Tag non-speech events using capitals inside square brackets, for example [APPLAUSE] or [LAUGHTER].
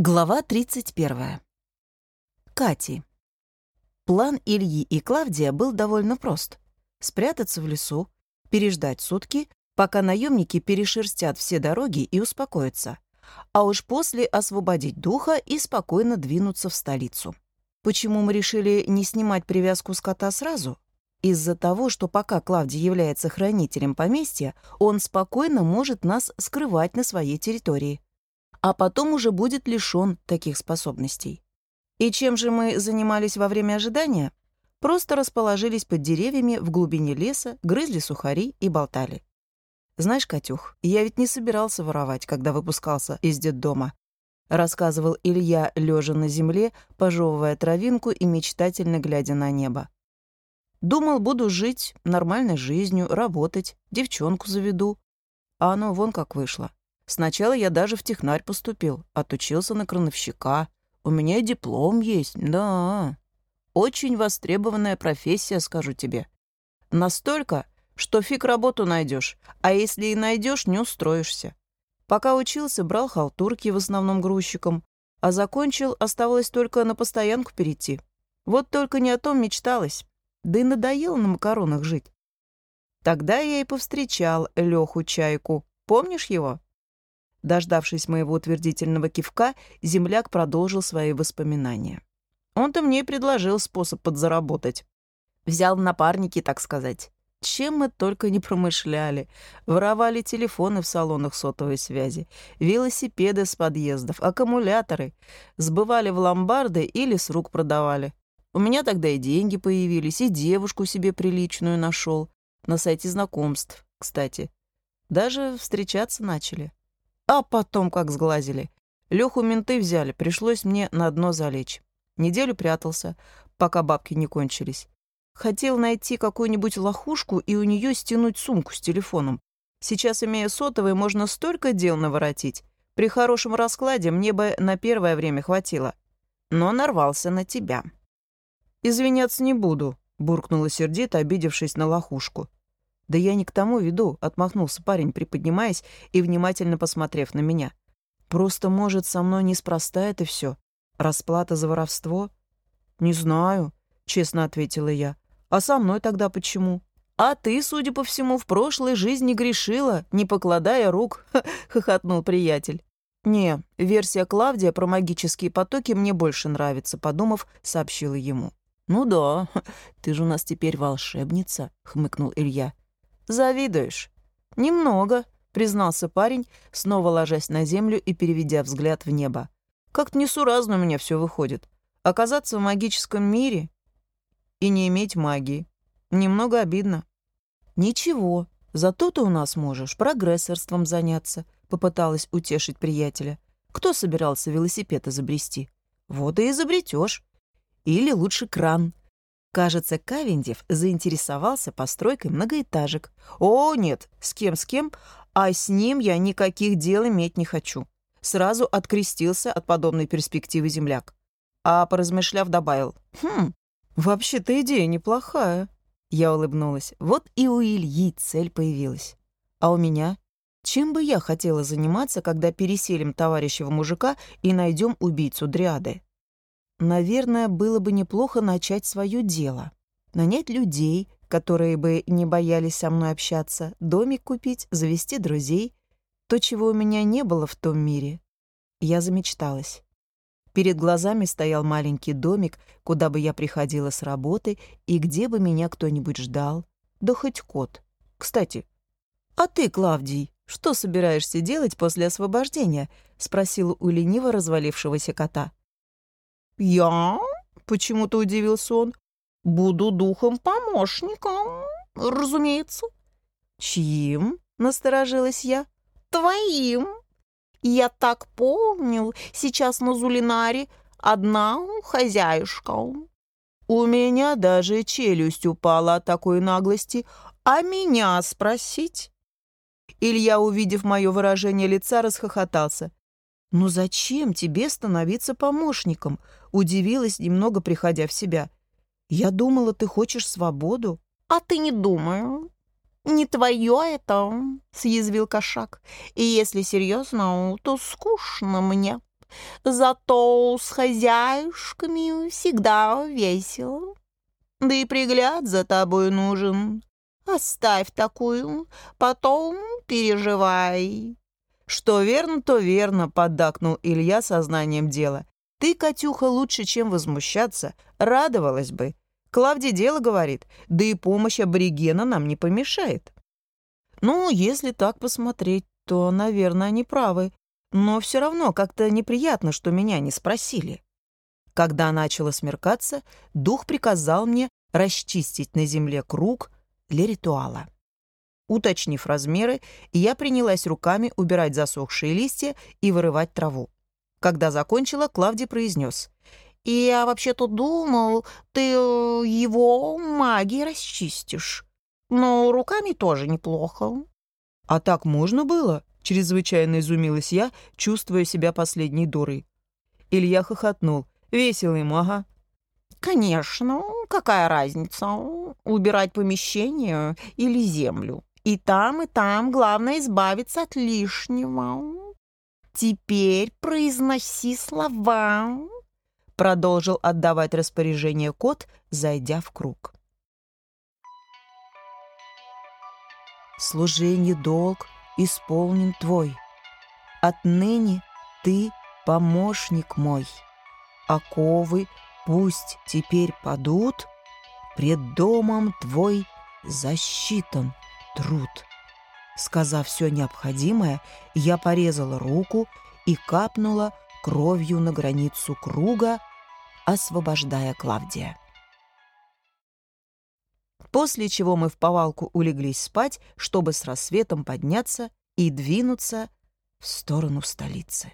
Глава 31. Кати. План Ильи и Клавдия был довольно прост. Спрятаться в лесу, переждать сутки, пока наемники перешерстят все дороги и успокоятся, а уж после освободить духа и спокойно двинуться в столицу. Почему мы решили не снимать привязку с кота сразу? Из-за того, что пока Клавдий является хранителем поместья, он спокойно может нас скрывать на своей территории а потом уже будет лишён таких способностей. И чем же мы занимались во время ожидания? Просто расположились под деревьями в глубине леса, грызли сухари и болтали. «Знаешь, Катюх, я ведь не собирался воровать, когда выпускался из детдома», рассказывал Илья, лежа на земле, пожевывая травинку и мечтательно глядя на небо. «Думал, буду жить нормальной жизнью, работать, девчонку заведу. А оно вон как вышло. Сначала я даже в технарь поступил, отучился на крановщика. У меня диплом есть, да. Очень востребованная профессия, скажу тебе. Настолько, что фиг работу найдешь, а если и найдешь, не устроишься. Пока учился, брал халтурки в основном грузчиком, а закончил, оставалось только на постоянку перейти. Вот только не о том мечталось, да и надоело на макаронах жить. Тогда я и повстречал Леху Чайку. Помнишь его? Дождавшись моего утвердительного кивка, земляк продолжил свои воспоминания. Он-то мне предложил способ подзаработать. Взял напарники, так сказать. Чем мы только не промышляли. Воровали телефоны в салонах сотовой связи, велосипеды с подъездов, аккумуляторы. Сбывали в ломбарды или с рук продавали. У меня тогда и деньги появились, и девушку себе приличную нашел. На сайте знакомств, кстати. Даже встречаться начали. А потом как сглазили. Леху менты взяли, пришлось мне на дно залечь. Неделю прятался, пока бабки не кончились. Хотел найти какую-нибудь лохушку и у нее стянуть сумку с телефоном. Сейчас, имея сотовый, можно столько дел наворотить. При хорошем раскладе мне бы на первое время хватило. Но нарвался на тебя. «Извиняться не буду», — буркнула сердито, обидевшись на лохушку. «Да я не к тому веду», — отмахнулся парень, приподнимаясь и внимательно посмотрев на меня. «Просто, может, со мной неспроста это все. Расплата за воровство?» «Не знаю», — честно ответила я. «А со мной тогда почему?» «А ты, судя по всему, в прошлой жизни грешила, не покладая рук», — хохотнул приятель. «Не, версия Клавдия про магические потоки мне больше нравится», — подумав, сообщила ему. «Ну да, [LAUGHS] ты же у нас теперь волшебница», — хмыкнул Илья. «Завидуешь?» «Немного», — признался парень, снова ложась на землю и переведя взгляд в небо. «Как-то несуразно у меня все выходит. Оказаться в магическом мире и не иметь магии. Немного обидно». «Ничего, зато ты у нас можешь прогрессорством заняться», — попыталась утешить приятеля. «Кто собирался велосипед изобрести? Вот и изобретешь. Или лучше кран. Кажется, Кавендев заинтересовался постройкой многоэтажек. О, нет, с кем, с кем, а с ним я никаких дел иметь не хочу. Сразу открестился от подобной перспективы земляк. А поразмышляв, добавил. Хм, вообще-то идея неплохая. Я улыбнулась. Вот и у Ильи цель появилась. А у меня? Чем бы я хотела заниматься, когда переселим товарищего мужика и найдем убийцу Дриады? Наверное, было бы неплохо начать свое дело. Нанять людей, которые бы не боялись со мной общаться, домик купить, завести друзей. То, чего у меня не было в том мире. Я замечталась. Перед глазами стоял маленький домик, куда бы я приходила с работы и где бы меня кто-нибудь ждал. Да хоть кот. Кстати, а ты, Клавдий, что собираешься делать после освобождения? спросила у лениво развалившегося кота. «Я?» — почему-то удивился он. «Буду духом-помощником, разумеется». «Чьим?» — насторожилась я. «Твоим. Я так помнил, сейчас на Зулинаре одна хозяюшка». У меня даже челюсть упала от такой наглости. «А меня спросить?» Илья, увидев мое выражение лица, расхохотался. «Ну зачем тебе становиться помощником?» — удивилась, немного приходя в себя. «Я думала, ты хочешь свободу». «А ты не думаю. Не твое это», — съязвил кошак. «И если серьезно, то скучно мне. Зато с хозяюшками всегда весело. Да и пригляд за тобой нужен. Оставь такую, потом переживай». «Что верно, то верно», — поддакнул Илья сознанием дела. «Ты, Катюха, лучше, чем возмущаться, радовалась бы. Клавдия дело говорит, да и помощь аборигена нам не помешает». «Ну, если так посмотреть, то, наверное, они правы. Но все равно как-то неприятно, что меня не спросили». Когда начало смеркаться, дух приказал мне расчистить на земле круг для ритуала. Уточнив размеры, я принялась руками убирать засохшие листья и вырывать траву. Когда закончила, Клавди произнес. «Я вообще-то думал, ты э, его магией расчистишь. Но руками тоже неплохо». «А так можно было?» — чрезвычайно изумилась я, чувствуя себя последней дурой. Илья хохотнул. «Весело ему, ага». «Конечно, какая разница, убирать помещение или землю?» И там, и там главное избавиться от лишнего. Теперь произноси слова, продолжил отдавать распоряжение кот, зайдя в круг. Служение долг исполнен твой. Отныне ты помощник мой. Оковы пусть теперь падут, пред домом твой засчитан труд. Сказав все необходимое, я порезала руку и капнула кровью на границу круга, освобождая Клавдия. После чего мы в повалку улеглись спать, чтобы с рассветом подняться и двинуться в сторону столицы.